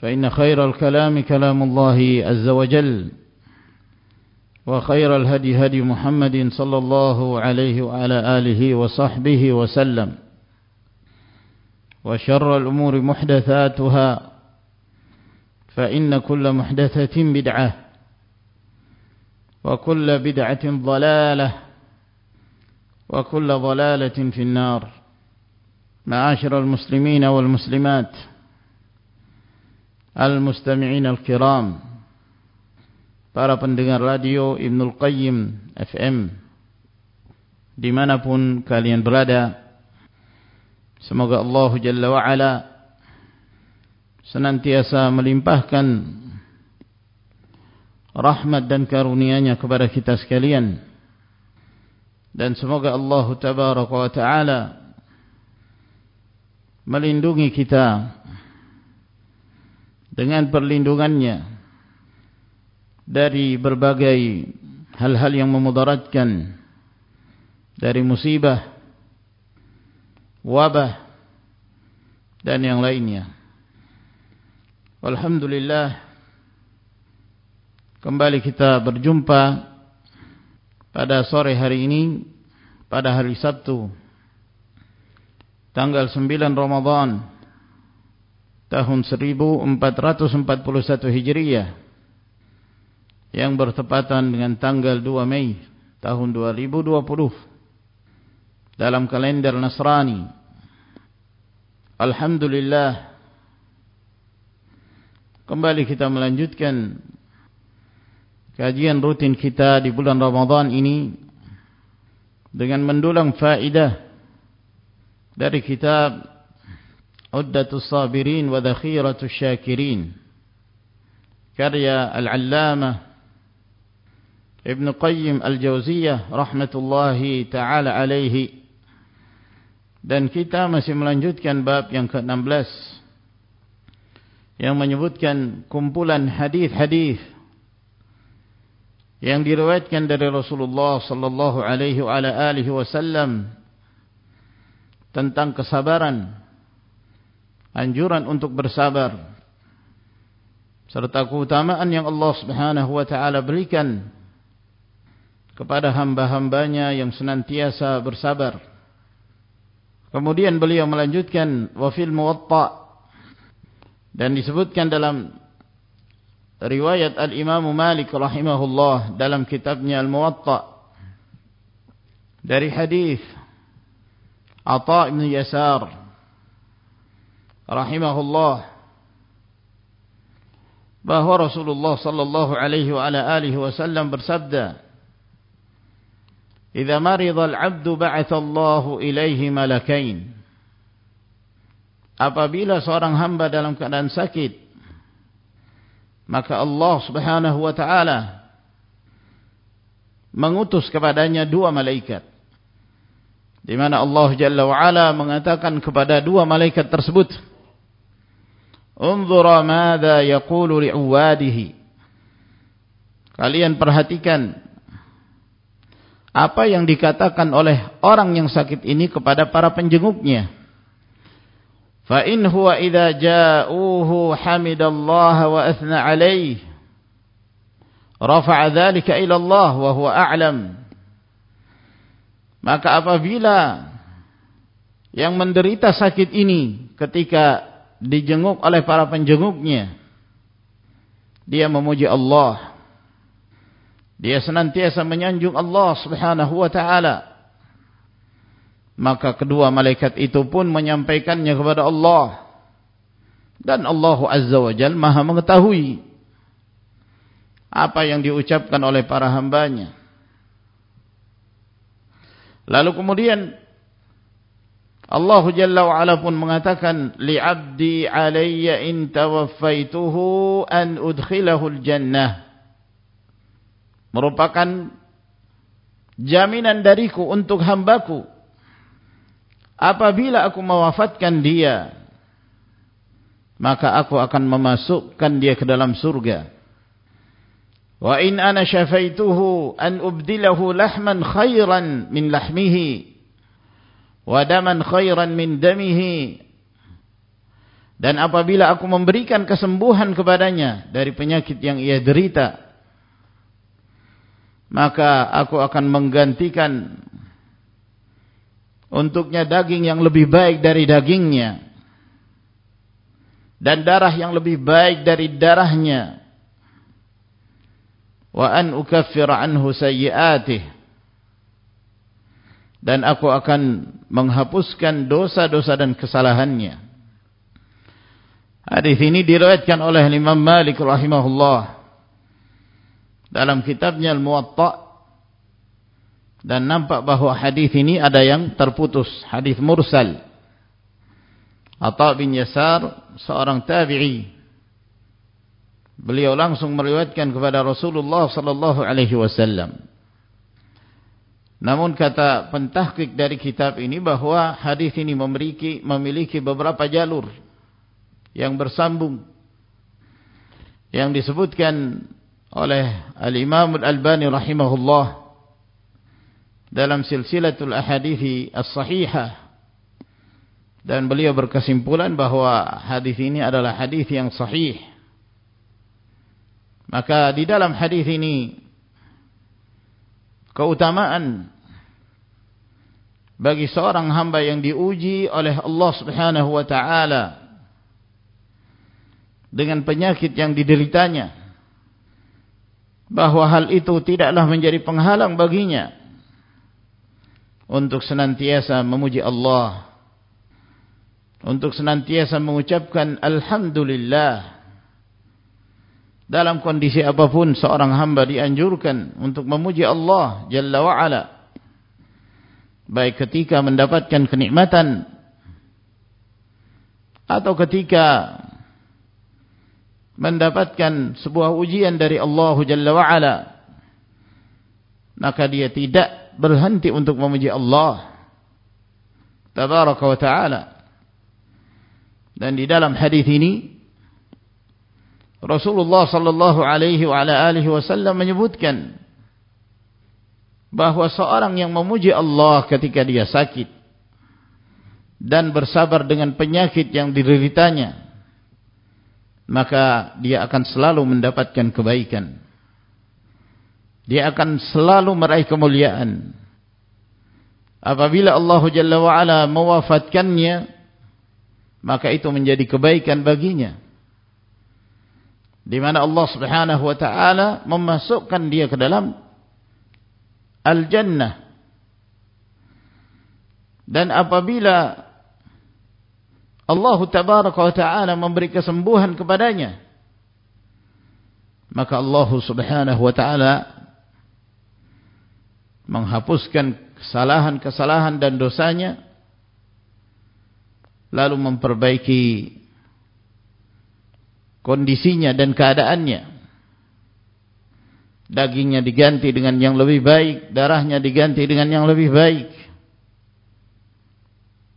فإن خير الكلام كلام الله عز وجل وخير الهدي هدي محمد صلى الله عليه وعلى آله وصحبه وسلم وشر الأمور محدثاتها فإن كل محدثة بدعة وكل بدعة ضلالة وكل ضلالة في النار. معاشر المسلمين والمسلمات Al-Mustami'in Al-Kiram. Para pendengar radio Ibnul Qayyim FM Dimanapun kalian berada Semoga Allah Jalla wa'ala Senantiasa melimpahkan Rahmat dan karunianya kepada kita sekalian. Dan semoga Allah Tabaraka wa ta'ala Melindungi kita dengan perlindungannya dari berbagai hal-hal yang memudaratkan dari musibah, wabah dan yang lainnya. Alhamdulillah kembali kita berjumpa pada sore hari ini pada hari Sabtu tanggal 9 Ramadan tahun 1441 Hijriah yang bertepatan dengan tanggal 2 Mei tahun 2020 dalam kalender Nasrani. Alhamdulillah kembali kita melanjutkan kajian rutin kita di bulan Ramadan ini dengan mendulang faedah dari kitab Uddatus Sabirin wa Dakhiratus Syakirin karya Al-Allamah Ibn Qayyim Al-Jawziyah rahmatullahi taala alaihi dan kita masih melanjutkan bab yang ke-16 yang menyebutkan kumpulan hadis-hadis yang diriwayatkan dari Rasulullah sallallahu alaihi wa alihi wasallam tentang kesabaran anjuran untuk bersabar serta keutamaan yang Allah Subhanahu wa taala berikan kepada hamba-hambanya yang senantiasa bersabar. Kemudian beliau melanjutkan wafil muwatta dan disebutkan dalam riwayat al-Imam Malik rahimahullah dalam kitabnya al-Muwatta dari hadis Atha bin Yasar rahimahullah bahwa Rasulullah sallallahu alaihi wa ala alihi wasallam bersabda "Idza marida al-'abdu ba'atha Allah ilayhi malakain" Apabila seorang hamba dalam keadaan sakit maka Allah Subhanahu wa taala mengutus kepadanya dua malaikat. Di mana Allah Jalla wa Ala mengatakan kepada dua malaikat tersebut unzura madza yaqulu li'uwadihi. Kalian perhatikan apa yang dikatakan oleh orang yang sakit ini kepada para penjenguknya. Fa in huwa idza ja'uhu hamidallaha wa athna alayhi rafa'a dhalika ila Allah wa huwa a'lam. Maka apabila yang menderita sakit ini ketika dijenguk oleh para penjenguknya dia memuji Allah dia senantiasa menyanjung Allah subhanahu wa ta'ala. Maka kedua malaikat itu pun menyampaikannya kepada Allah. Dan Allah azza wa jal maha mengetahui. Apa yang diucapkan oleh para hambanya. Lalu kemudian. Allah jalla wa ala pun mengatakan. Li'abdi alayya in tawaffaituhu an udkhilahul jannah merupakan jaminan dariku untuk hambaku. Apabila aku mewafatkan dia maka aku akan memasukkan dia ke dalam surga. Wa in ana syafaituhu an ubdilahu lahman khairan min lahmihi wa daman khairan min damihi. Dan apabila aku memberikan kesembuhan kepadanya dari penyakit yang ia derita maka aku akan menggantikan untuknya daging yang lebih baik dari dagingnya dan darah yang lebih baik dari darahnya. Wa an ukaffir anhu sayyi'atih dan aku akan menghapuskan dosa-dosa dan kesalahannya. Hadis ini diriwayatkan oleh Imam Malik rahimahullah dalam kitabnya Al-Muwatta. Dan nampak bahawa hadis ini ada yang terputus. Hadis mursal. Atha bin Yasar seorang tabi'i. Beliau langsung meriwayatkan kepada Rasulullah sallallahu alaihi wasallam namun kata pentahqiq dari kitab ini bahawa hadis ini memiliki memiliki beberapa jalur yang bersambung. Yang disebutkan oleh Al-Imam Al-Albani rahimahullah dalam silsilatul ahadithi as-sahihah. Dan beliau berkesimpulan bahawa hadis ini adalah hadis yang sahih. Maka di dalam hadis ini keutamaan bagi seorang hamba yang diuji oleh Allah Subhanahu wa taala dengan penyakit yang dideritanya bahawa hal itu tidaklah menjadi penghalang baginya untuk senantiasa memuji Allah untuk senantiasa mengucapkan Alhamdulillah dalam kondisi apapun seorang hamba dianjurkan untuk memuji Allah Jalla wa'ala. Baik ketika mendapatkan kenikmatan atau ketika mendapatkan sebuah ujian dari Allah Jalla wa'ala maka dia tidak berhenti untuk memuji Allah tabaraka wa ta'ala. Dan di dalam hadis ini Rasulullah sallallahu alaihi wa ala alihi wasallam menyebutkan bahawa seorang yang memuji Allah ketika dia sakit dan bersabar dengan penyakit yang dideritanya maka dia akan selalu mendapatkan kebaikan. Dia akan selalu meraih kemuliaan. Apabila Allah Jalla wa'ala mewafatkannya, maka itu menjadi kebaikan baginya. Di mana Allah Subhanahu wa taala memasukkan dia ke dalam al-jannah. Dan apabila Allah tabaraka wa ta'ala memberi kesembuhan kepadanya maka Allah subhanahu wa ta'ala menghapuskan kesalahan-kesalahan dan dosanya lalu memperbaiki kondisinya dan keadaannya. Dagingnya diganti dengan yang lebih baik darahnya diganti dengan yang lebih baik.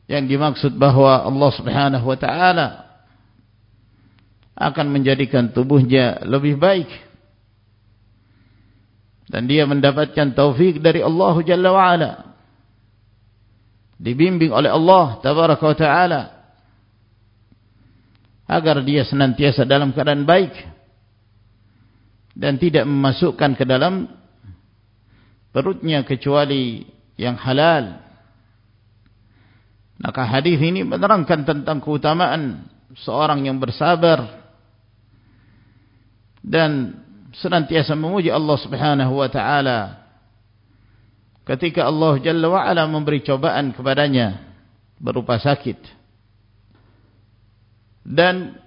Yang dimaksud bahwa Allah Subhanahu wa taala akan menjadikan tubuhnya lebih baik. Dan dia mendapatkan taufik dari Allah Jalla wa'ala dibimbing oleh Allah Tabaraka wa Ta'ala agar dia senantiasa dalam keadaan baik dan tidak memasukkan ke dalam perutnya kecuali yang halal. Maka hadis ini menerangkan tentang keutamaan seorang yang bersabar dan senantiasa memuji Allah Subhanahu wa taala ketika Allah Jalla wa ala memberi cobaan kepadanya berupa sakit dan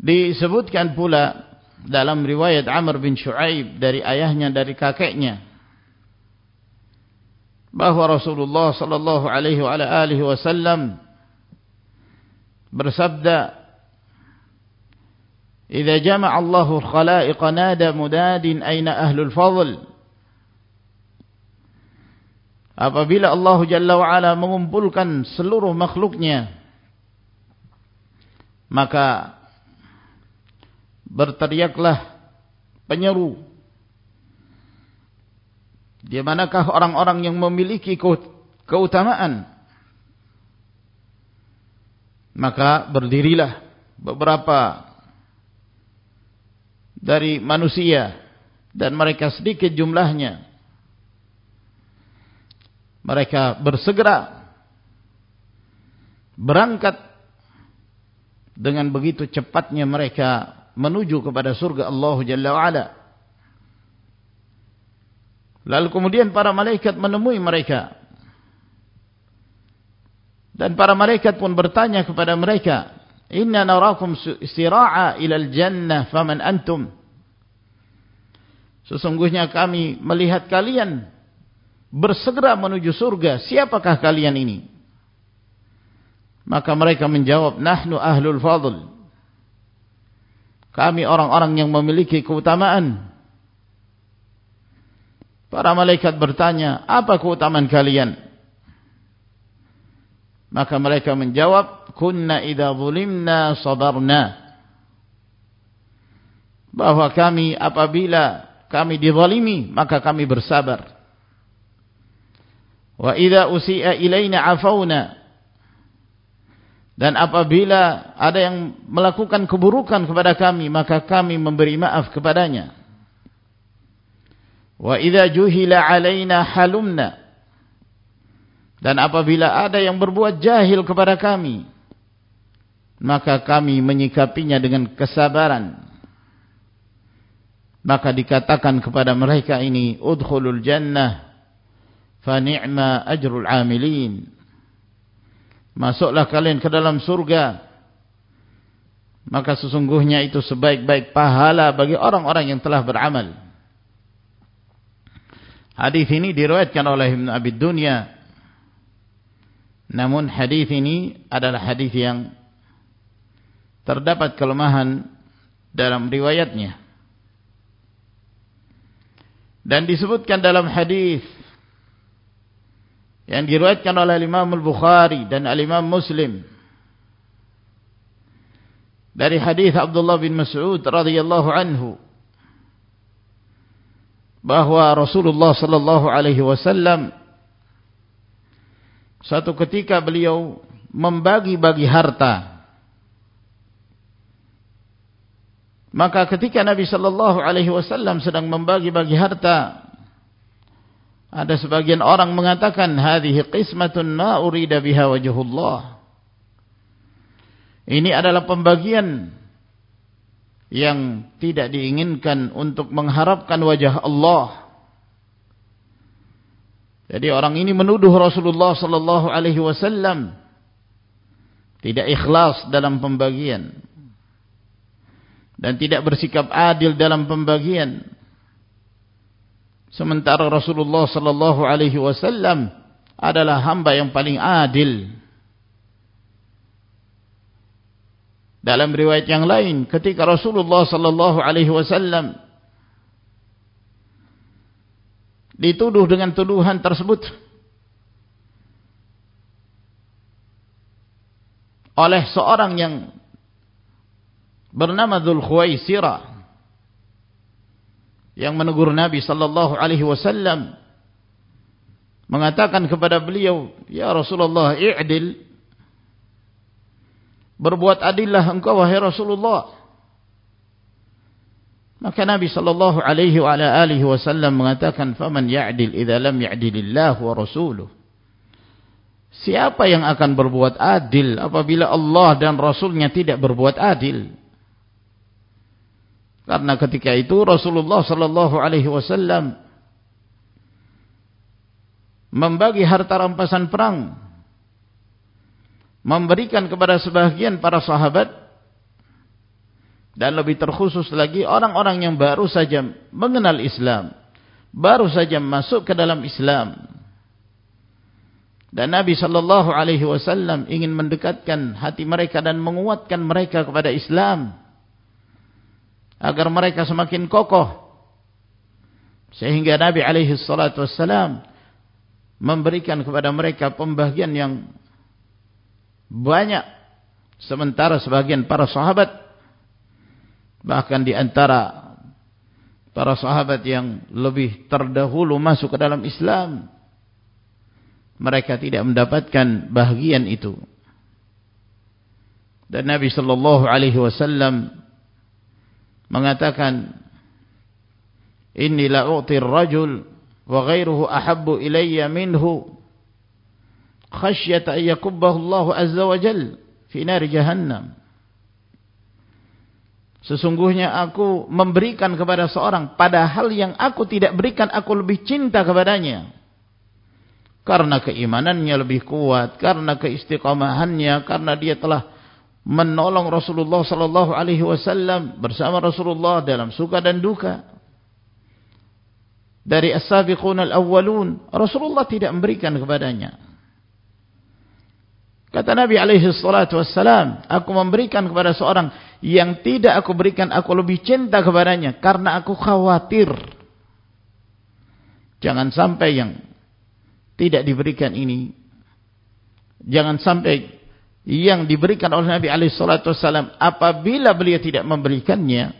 disebutkan pula dalam riwayat Amr bin Shu'aib dari ayahnya dari kakeknya bahwa Rasulullah sallallahu alaihi wasallam bersabda "Idza jama'a Allahu al-khalaiqa nada mudadin aina ahlul fadl" apabila Allah Jalla wa'ala mengumpulkan seluruh makhluknya maka berteriaklah penyeru. Di manakah orang-orang yang memiliki keutamaan? Maka berdirilah beberapa dari manusia dan mereka sedikit jumlahnya mereka bersegera berangkat dengan begitu cepatnya mereka menuju kepada surga Allah Jalla wa'ala lalu kemudian para malaikat menemui mereka dan para malaikat pun bertanya kepada mereka Inna narakum istira'a ilal jannah faman antum. Sesungguhnya kami melihat kalian bersegera menuju surga. Siapakah kalian ini? Maka mereka menjawab, Nahnu ahlul fadl. Kami orang-orang yang memiliki keutamaan. Para malaikat bertanya, apa keutamaan kalian? Maka mereka menjawab, kunna idza zulimna sabarna bahwa kami apabila kami dizalimi maka kami bersabar wa idza usi'a ilaina afauna dan apabila ada yang melakukan keburukan kepada kami maka kami memberi maaf kepadanya. Wa idza juhila alaina halumna. Dan apabila ada yang berbuat jahil kepada kami maka kami menyikapinya dengan kesabaran. Maka dikatakan kepada mereka ini udkhulul jannah fa ni'ma ajrul amilin. Masuklah kalian ke dalam surga. Maka sesungguhnya itu sebaik-baik pahala bagi orang-orang yang telah beramal. Hadis ini diriwayatkan oleh Ibn Abi Dunya. Namun hadis ini adalah hadis yang terdapat kelemahan dalam riwayatnya. Dan disebutkan dalam hadis yang diriwayatkan oleh Imam Al-Bukhari dan Al-Imam Muslim. Dari hadis Abdullah bin Mas'ud radhiyallahu anhu. Bahwa Rasulullah sallallahu alaihi wasallam satu ketika beliau membagi-bagi harta. Maka ketika Nabi sallallahu alaihi wasallam sedang membagi-bagi harta ada sebagian orang mengatakan hadhihi qismatun ma urida biha wajhullah. Ini adalah pembagian yang tidak diinginkan untuk mengharapkan wajah Allah. Jadi orang ini menuduh Rasulullah sallallahu alaihi wasallam tidak ikhlas dalam pembagian dan tidak bersikap adil dalam pembagian sementara Rasulullah sallallahu alaihi wasallam adalah hamba yang paling adil. Dalam riwayat yang lain ketika Rasulullah sallallahu alaihi wasallam dituduh dengan tuduhan tersebut oleh seorang yang bernama Dhul Khuwaisira yang menegur Nabi sallallahu alaihi wasallam mengatakan kepada beliau ya Rasulullah i'dil. Berbuat adillah engkau wahai Rasulullah. Maka Nabi sallallahu alaihi wa ala alihi wasallam mengatakan faman ya'dil idza lam ya'dilillah wa rasuluh. Siapa yang akan berbuat adil apabila Allah dan rasulnya tidak berbuat adil karena ketika itu Rasulullah sallallahu alaihi wasallam membagi harta rampasan perang memberikan kepada sebahagian para sahabat dan lebih terkhusus lagi orang-orang yang baru saja mengenal Islam baru saja masuk ke dalam Islam. Dan Nabi sallallahu alaihi wasallam ingin mendekatkan hati mereka dan menguatkan mereka kepada Islam agar mereka semakin kokoh. Sehingga Nabi alaihi salatu wassalam memberikan kepada mereka pembagian yang banyak. Sementara sebagian para sahabat bahkan di antara para sahabat yang lebih terdahulu masuk ke dalam Islam mereka tidak mendapatkan bahagian itu. Dan Nabi sallallahu alaihi wasallam mengatakan inni la u'ti ar-rajul wa ghayruhu ahabbu ilayya minhu khasyata an yakubbahu Allah azza wa jalla fi nar jahannam Sesungguhnya aku memberikan kepada seorang padahal yang aku tidak berikan aku lebih cinta kepadanya. Karena keimanannya lebih kuat, karena keistiqamahannya, karena dia telah menolong Rasulullah sallallahu alaihi wasallam bersama Rasulullah dalam suka dan duka. Dari as-sabiqun al-awwalun, Rasulullah tidak memberikan kepadanya. Kata Nabi alaihi salatu wassalam, aku memberikan kepada seorang yang tidak aku berikan aku lebih cinta kepadanya karena aku khawatir. Jangan sampai yang tidak diberikan ini jangan sampai yang diberikan oleh Nabi alaihi salatu wasallam apabila beliau tidak memberikannya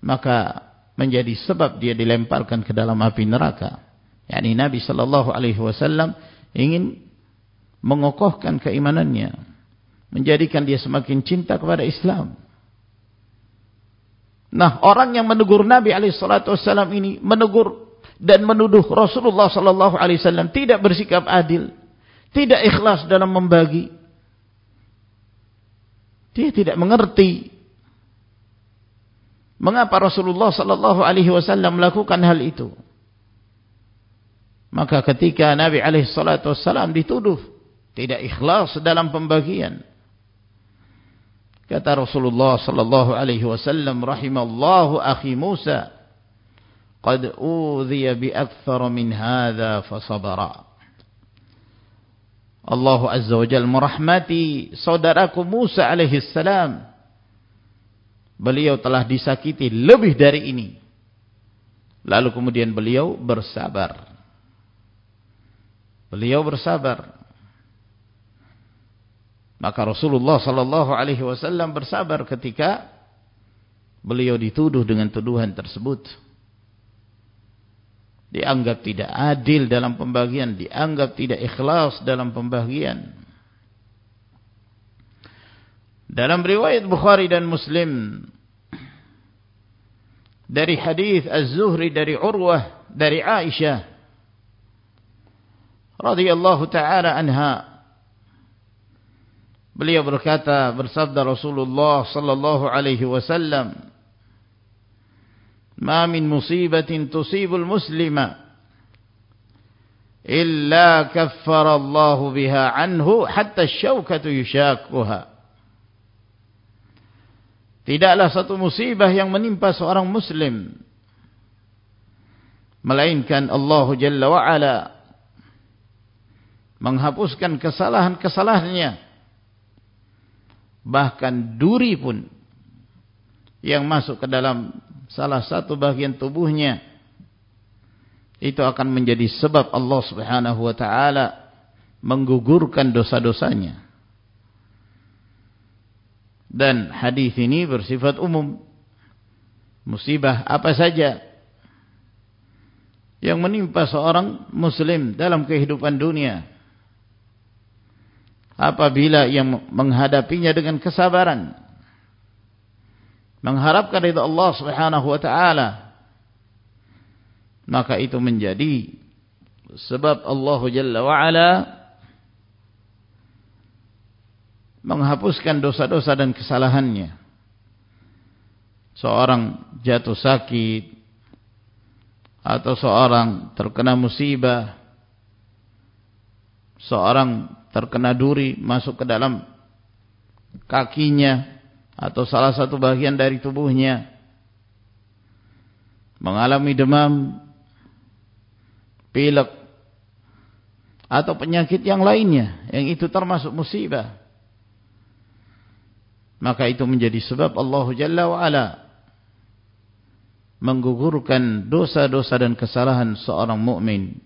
maka menjadi sebab dia dilemparkan ke dalam api neraka. Yakni Nabi sallallahu alaihi wasallam ingin mengokohkan keimanannya menjadikan dia semakin cinta kepada Islam. Nah orang yang menegur Nabi alaihi salatu wasallam ini menegur dan menuduh Rasulullah sallallahu alaihi wasallam tidak bersikap adil tidak ikhlas dalam membagi. Dia tidak mengerti mengapa Rasulullah sallallahu alaihi wasallam melakukan hal itu. Maka ketika Nabi alaihi salatu wasallam dituduh tidak ikhlas dalam pembagian. Kata Rasulullah sallallahu alaihi wasallam rahimallahu akhi Musa qad udhiya bi akthar min hadha fa. Allah Azza wa Jal merahmati saudaraku Musa alaihi salam. Beliau telah disakiti lebih dari ini. Lalu kemudian beliau bersabar. Beliau bersabar. Maka Rasulullah sallallahu alaihi wasallam bersabar ketika beliau dituduh dengan tuduhan tersebut dianggap tidak adil dalam pembagian, dianggap tidak ikhlas dalam pembagian. Dalam riwayat Bukhari dan Muslim dari hadis Az-Zuhri dari Urwah dari Aisyah radhiyallahu taala anha beliau berkata bersabda Rasulullah sallallahu alaihi wasallam ma min musibatin tusibul muslima illa كفر الله بها عنه حتى الشوكة Tidaklah satu musibah yang menimpa seorang muslim melainkan Allah Jalla wa Ala menghapuskan kesalahan-kesalahannya. Bahkan duri pun yang masuk ke dalam salah satu bagian tubuhnya itu akan menjadi sebab Allah Subhanahu wa taala menggugurkan dosa-dosanya Dan hadis ini bersifat umum. Musibah apa saja yang menimpa seorang muslim dalam kehidupan dunia. Apabila yang menghadapinya dengan kesabaran. Mengharapkan ridha Allah subhanahu wa ta'ala. Maka itu menjadi sebab Allah Jalla wa'ala menghapuskan dosa-dosa dan kesalahannya. Seorang jatuh sakit atau seorang terkena musibah, seorang terkena duri masuk ke dalam kakinya atau salah satu bagian dari tubuhnya, mengalami demam, pilek, atau penyakit yang lainnya, yang itu termasuk musibah. Maka itu menjadi sebab Allah Jalla wa'ala menggugurkan dosa-dosa dan kesalahan seorang mukmin.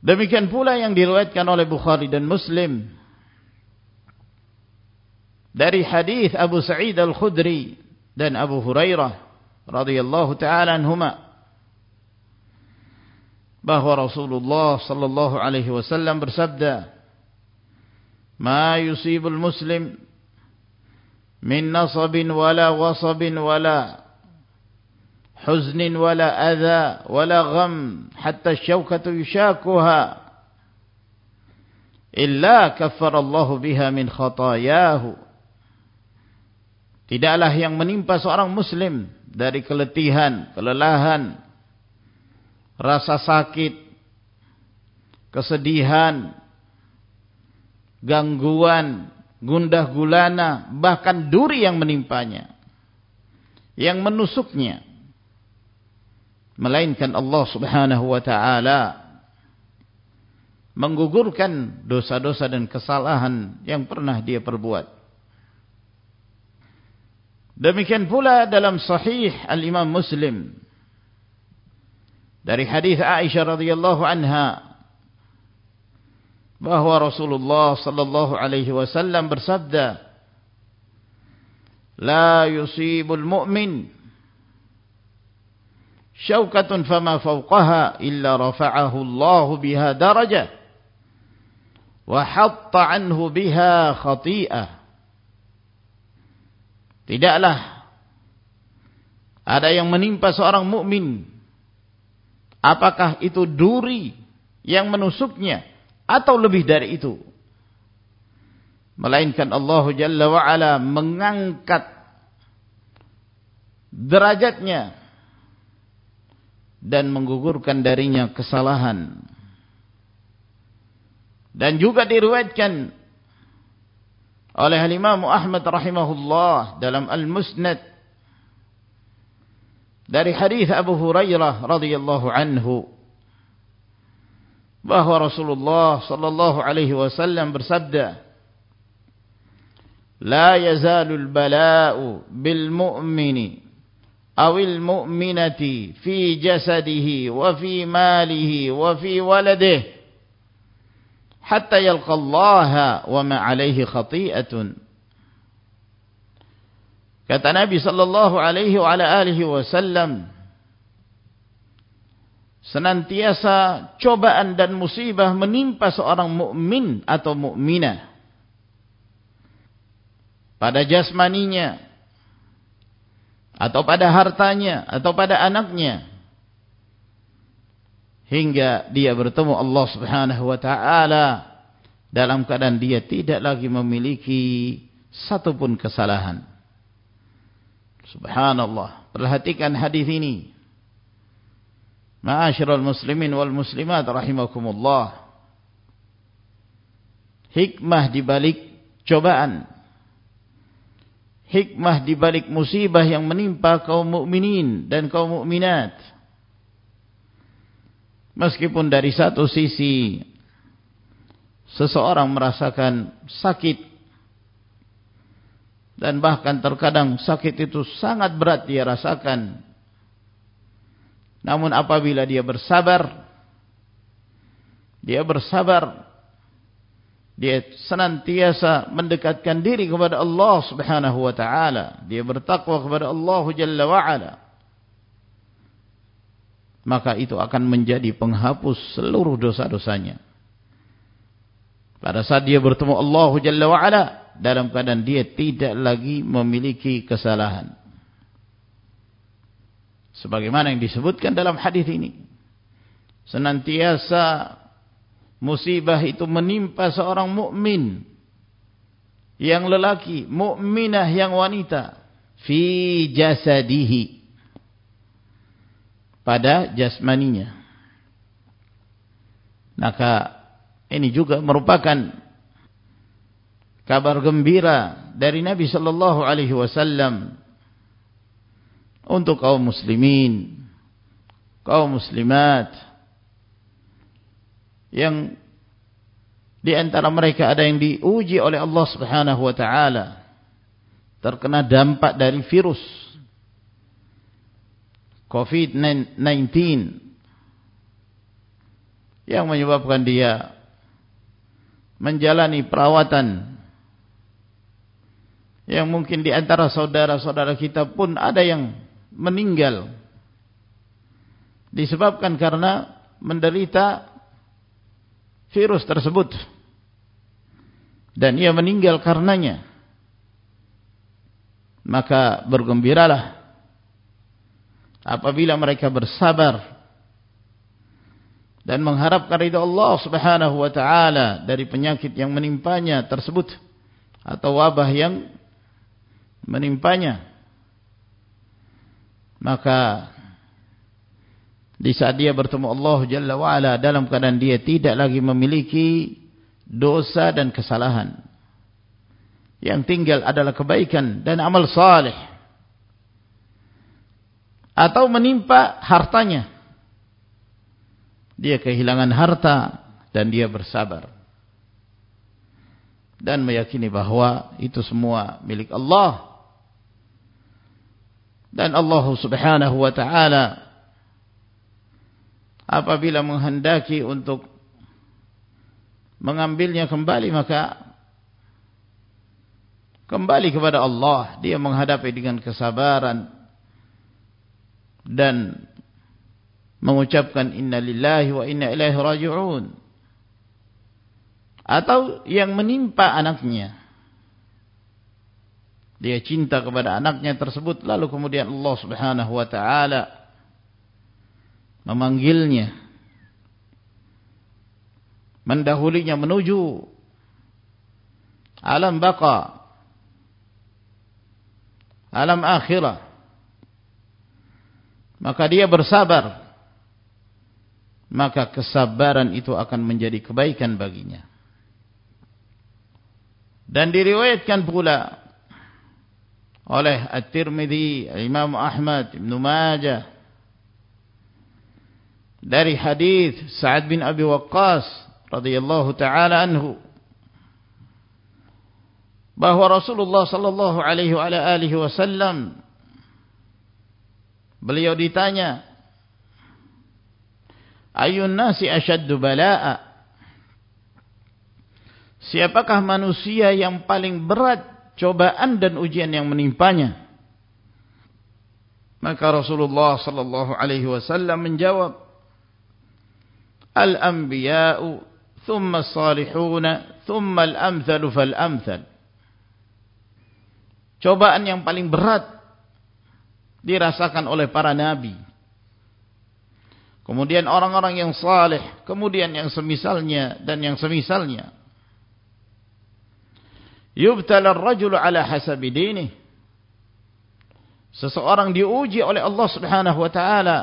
Demikian pula yang diriwayatkan oleh Bukhari dan Muslim dari hadis Abu Sa'id Al-Khudri dan Abu Hurairah radhiyallahu taala anhuma bahwa Rasulullah sallallahu alaihi wasallam bersabda ما يصيب المسلم من نصب ولا وصب ولا حزن ولا أذى ولا غم حتى الشوكة يشاكها إلا كفر الله بها من خطاياه Tidaklah yang menimpa seorang muslim dari keletihan, kelelahan, rasa sakit, kesedihan, gangguan, gundah gulana, bahkan duri yang menimpanya, yang menusuknya. Melainkan Allah subhanahu wa ta'ala menggugurkan dosa-dosa dan kesalahan yang pernah dia perbuat. Demikian pula dalam sahih al-imam muslim dari hadis Aisyah radhiyallahu anha bahwa Rasulullah sallallahu alaihi wasallam bersabda la yusibul mu'min syaukatun fama fawqaha illa rafa'ahu Allah biha darajah wa hatta anhu biha khati'ah tidaklah ada yang menimpa seorang mukmin. Apakah itu duri yang menusuknya atau lebih dari itu? Melainkan Allah Jalla wa Ala mengangkat derajatnya dan menggugurkan darinya kesalahan. Dan juga diriwayatkan oleh Imam Ahmad rahimahullah dalam Al-Musnad dari hadis Abu Hurairah radhiyallahu anhu bahwa Rasulullah sallallahu alaihi wasallam bersabda La yazalul bala'u bil mu'mini awil mu'minati fi jasadihi wa fi malihi wa fi waladihi hatta yalqa Allah wa ma alaihi khati'atun. Kata Nabi sallallahu alaihi wa ala alihi wasallam senantiasa cobaan dan musibah menimpa seorang mukmin atau mukminah. Pada jasmaninya atau pada hartanya atau pada anaknya hingga dia bertemu Allah Subhanahu wa taala dalam keadaan dia tidak lagi memiliki satupun kesalahan subhanallah perhatikan hadis ini Ma'asyiral muslimin wal muslimat rahimakumullah. Hikmah di balik cobaan. Hikmah di balik musibah yang menimpa kaum mukminin dan kaum mukminat. Meskipun dari satu sisi seseorang merasakan sakit dan bahkan terkadang sakit itu sangat berat dia rasakan. Namun apabila dia bersabar, dia bersabar dia senantiasa mendekatkan diri kepada Allah Subhanahu wa taala. Dia bertakwa kepada Allah Jalla wa ala maka itu akan menjadi penghapus seluruh dosa-dosanya. Pada saat dia bertemu Allah Jalla wa ala dalam keadaan dia tidak lagi memiliki kesalahan. Sebagaimana yang disebutkan dalam hadis ini. Senantiasa musibah itu menimpa seorang mukmin yang lelaki, mukminah yang wanita fi jasadihi pada jasmaninya. Maka ini juga merupakan kabar gembira dari Nabi sallallahu alaihi wasallam untuk kaum muslimin, kaum muslimat yang di antara mereka ada yang diuji oleh Allah Subhanahu wa taala terkena dampak dari virus COVID-19 yang menyebabkan dia menjalani perawatan. Yang mungkin di antara saudara-saudara kita pun ada yang meninggal. Disebabkan karena menderita virus tersebut. Dan ia meninggal karenanya. Maka bergembiralah apabila mereka bersabar dan mengharapkan ridha Allah Subhanahu wa taala dari penyakit yang menimpanya tersebut atau wabah yang menimpanya maka di saat dia bertemu Allah Jalla wa'ala dalam keadaan dia tidak lagi memiliki dosa dan kesalahan. Yang tinggal adalah kebaikan dan amal salih. Atau menimpa hartanya. Dia kehilangan harta dan dia bersabar. Dan meyakini bahawa itu semua milik Allah. Dan Allah subhanahu wa ta'ala apabila menghendaki untuk mengambilnya kembali maka kembali kepada Allah dia menghadapi dengan kesabaran dan mengucapkan inna lillahi wa inna ilaihi raji'un. Atau yang menimpa anaknya. Dia cinta kepada anaknya tersebut lalu kemudian Allah Subhanahu wa taala memanggilnya. Mendahulinya menuju alam baqa alam akhirah maka dia bersabar. Maka kesabaran itu akan menjadi kebaikan baginya. Dan diriwayatkan pula oleh At-Tirmidzi, Imam Ahmad, Ibn Majah dari hadis Sa'ad bin Abi Waqqas radhiyallahu taala anhu bahwa Rasulullah sallallahu alaihi wa alihi wasallam Beliau ditanya, Ayun nasi asyaddu bala'a? Siapakah manusia yang paling berat cobaan dan ujian yang menimpanya? Maka Rasulullah sallallahu alaihi wasallam menjawab, Al-anbiya'u thumma salihun thumma al-amthal fal-amthal. Cobaan yang paling berat dirasakan oleh para nabi. Kemudian orang-orang yang saleh kemudian yang semisalnya dan yang semisalnya. Yubtala ar-rajulu ala hasabi dinih seseorang diuji oleh Allah Subhanahu wa taala.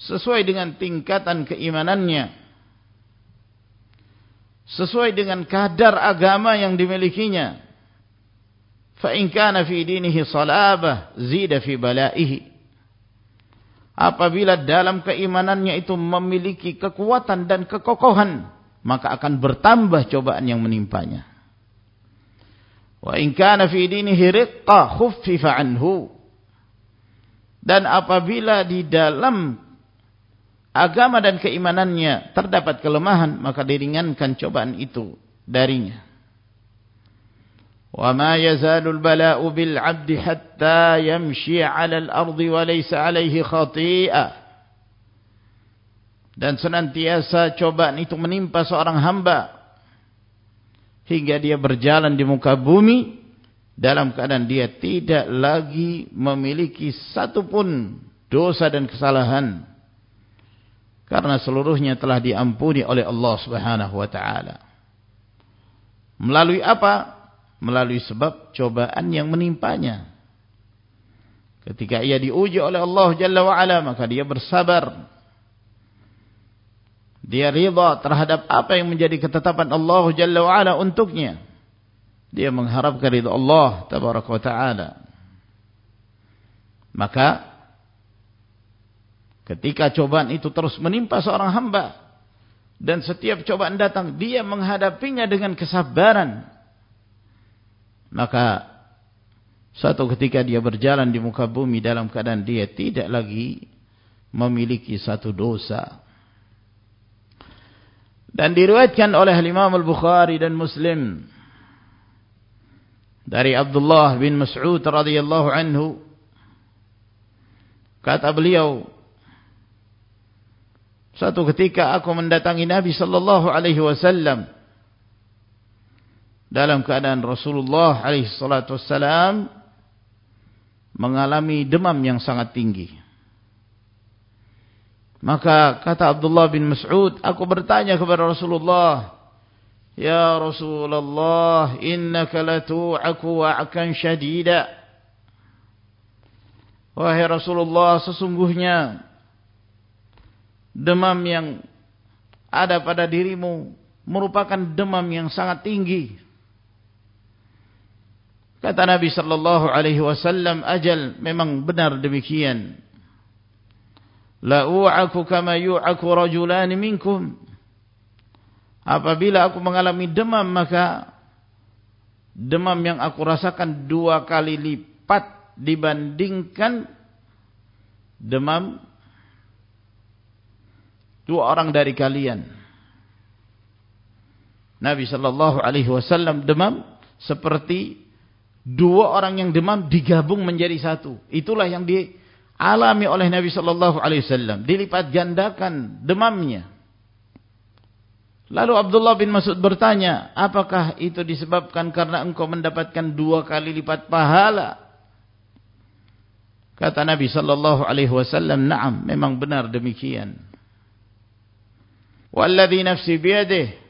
Sesuai dengan tingkatan keimanannya. Sesuai dengan kadar agama yang dimilikinya in kana fi dinihi salabah zida fi balaihi apabila dalam keimanannya itu memiliki kekuatan dan kekokohan maka akan bertambah cobaan yang menimpanya. Wa in kana fi dinihi riqqa khuffifa anhu. Dan apabila di dalam agama dan keimanannya terdapat kelemahan maka diringankan cobaan itu darinya bala'u bil 'abdi hatta yamshi 'ala al-ardi wa laysa 'alayhi khati'ah dan senantiasa cobaan itu menimpa seorang hamba hingga dia berjalan di muka bumi dalam keadaan dia tidak lagi memiliki satu pun dosa dan kesalahan karena seluruhnya telah diampuni oleh Allah Subhanahu wa taala. Melalui apa? Melalui sebab cobaan yang menimpanya. Ketika ia diuji oleh Allah Jalla wa ala maka dia bersabar. Dia ridha terhadap apa yang menjadi ketetapan Allah Jalla wa ala untuknya dia mengharapkan ridha Allah tabaraka wa taala maka ketika cobaan itu terus menimpa seorang hamba dan setiap cobaan datang dia menghadapinya dengan kesabaran maka satu ketika dia berjalan di muka bumi dalam keadaan dia tidak lagi memiliki satu dosa. Dan diriwayatkan oleh Imam Al-Bukhari dan Muslim dari Abdullah bin Mas'ud radhiyallahu anhu kata beliau satu ketika aku mendatangi Nabi sallallahu alaihi wasallam dalam keadaan Rasulullah wasallam mengalami demam yang sangat tinggi maka kata Abdullah bin Mas'ud aku bertanya kepada Rasulullah Ya Rasulullah, innaka latu'aku wa'akan syadida. Wahai Rasulullah, sesungguhnya demam yang ada pada dirimu merupakan demam yang sangat tinggi. Kata Nabi sallallahu alaihi wasallam, ajal memang benar demikian. La u'aku kama yu'aku rajulan minkum apabila aku mengalami demam maka demam yang aku rasakan dua kali lipat dibandingkan demam dua orang dari kalian Nabi sallallahu alaihi wasallam demam seperti dua orang yang demam digabung menjadi satu itulah yang dialami oleh Nabi sallallahu alaihi wasallam dilipat gandakan demamnya Lalu Abdullah bin Mas'ud bertanya, apakah itu disebabkan karena engkau mendapatkan dua kali lipat pahala? Kata Nabi sallallahu alaihi wasallam, "Na'am, memang benar demikian." Walladhi nafsi biyadihi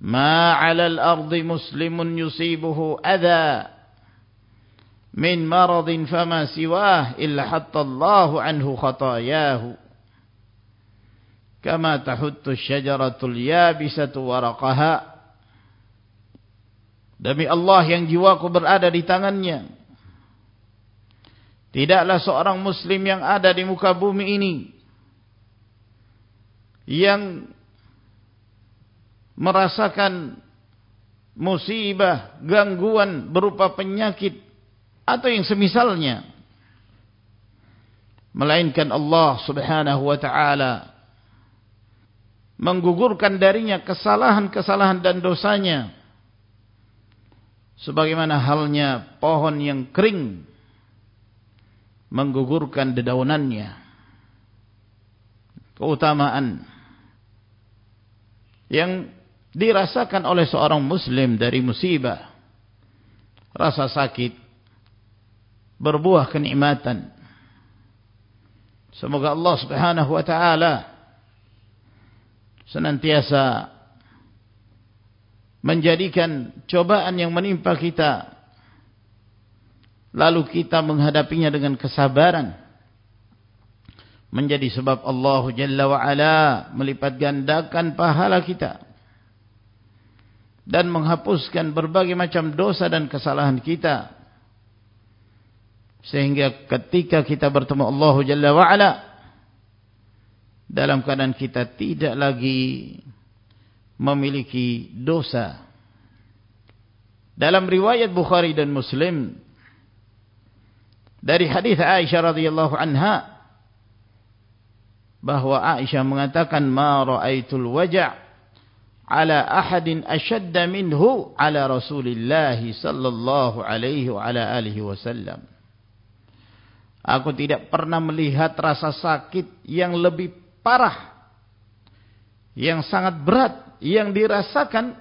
ma 'ala al-ardi muslimun yusibuhu adha. Min maradin fama siwah illa hatta Allahu anhu khatayahu. Kama tahuttu syajaratul yabisatu waraqaha. Demi Allah yang jiwaku berada di tangannya. Tidaklah seorang muslim yang ada di muka bumi ini yang merasakan musibah gangguan berupa penyakit atau yang semisalnya. Melainkan Allah Subhanahu wa taala menggugurkan darinya kesalahan-kesalahan dan dosanya. Sebagaimana halnya pohon yang kering menggugurkan dedaunannya. Keutamaan yang dirasakan oleh seorang muslim dari musibah. Rasa sakit. Berbuah kenikmatan. Semoga Allah Subhanahu wa taala senantiasa menjadikan cobaan yang menimpa kita lalu kita menghadapinya dengan kesabaran menjadi sebab Allah Jalla wa Ala melipat gandakan pahala kita dan menghapuskan berbagai macam dosa dan kesalahan kita sehingga ketika kita bertemu Allah Jalla wa Ala dalam keadaan kita tidak lagi memiliki dosa. Dalam riwayat Bukhari dan Muslim dari hadis Aisyah radhiyallahu anha bahwa Aisyah mengatakan ma raaitul waja' ala ahadin ashadda minhu ala Rasulillah sallallahu alaihi wa ala alihi wasallam Aku tidak pernah melihat rasa sakit yang lebih parah yang sangat berat yang dirasakan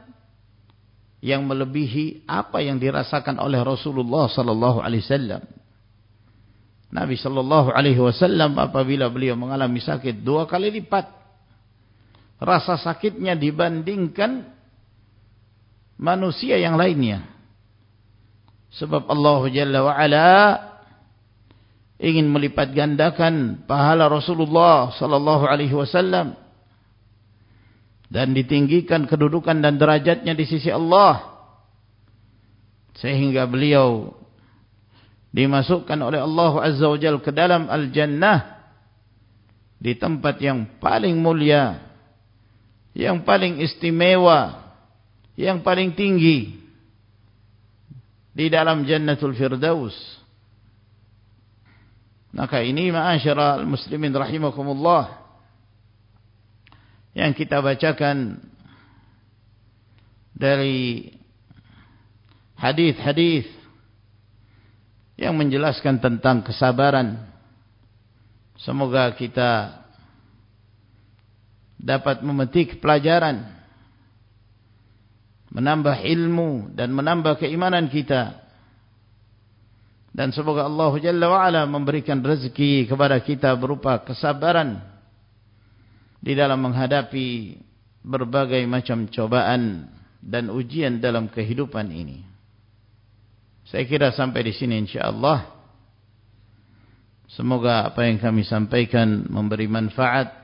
yang melebihi apa yang dirasakan oleh Rasulullah sallallahu alaihi wasallam. Nabi sallallahu alaihi wasallam apabila beliau mengalami sakit dua kali lipat rasa sakitnya dibandingkan manusia yang lainnya. Sebab Allah Jalla wa Ala ingin melipat gandakan pahala Rasulullah sallallahu alaihi wasallam dan ditinggikan kedudukan dan derajatnya di sisi Allah sehingga beliau dimasukkan oleh Allah Azza wa Jal ke dalam Al-Jannah di tempat yang paling mulia yang paling istimewa yang paling tinggi di dalam Jannatul Firdaus maka ini ma'asyara al-muslimin rahimakumullah yang kita bacakan dari hadis-hadis yang menjelaskan tentang kesabaran. Semoga kita dapat memetik pelajaran, menambah ilmu dan menambah keimanan kita. Dan semoga Allah Jalla wa'ala memberikan rezeki kepada kita berupa kesabaran di dalam menghadapi berbagai macam cobaan dan ujian dalam kehidupan ini. Saya kira sampai di sini insyaAllah. Semoga apa yang kami sampaikan memberi manfaat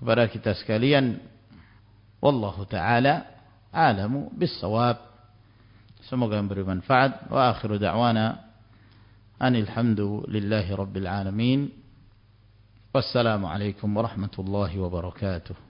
kepada kita sekalian. Wallahu ta'ala alamu bisawab. Semoga memberi manfaat. Wa akhiru da'wana. Anilhamdu lillahi rabbil alamin. Wassalamualaikum warahmatullahi wabarakatuh.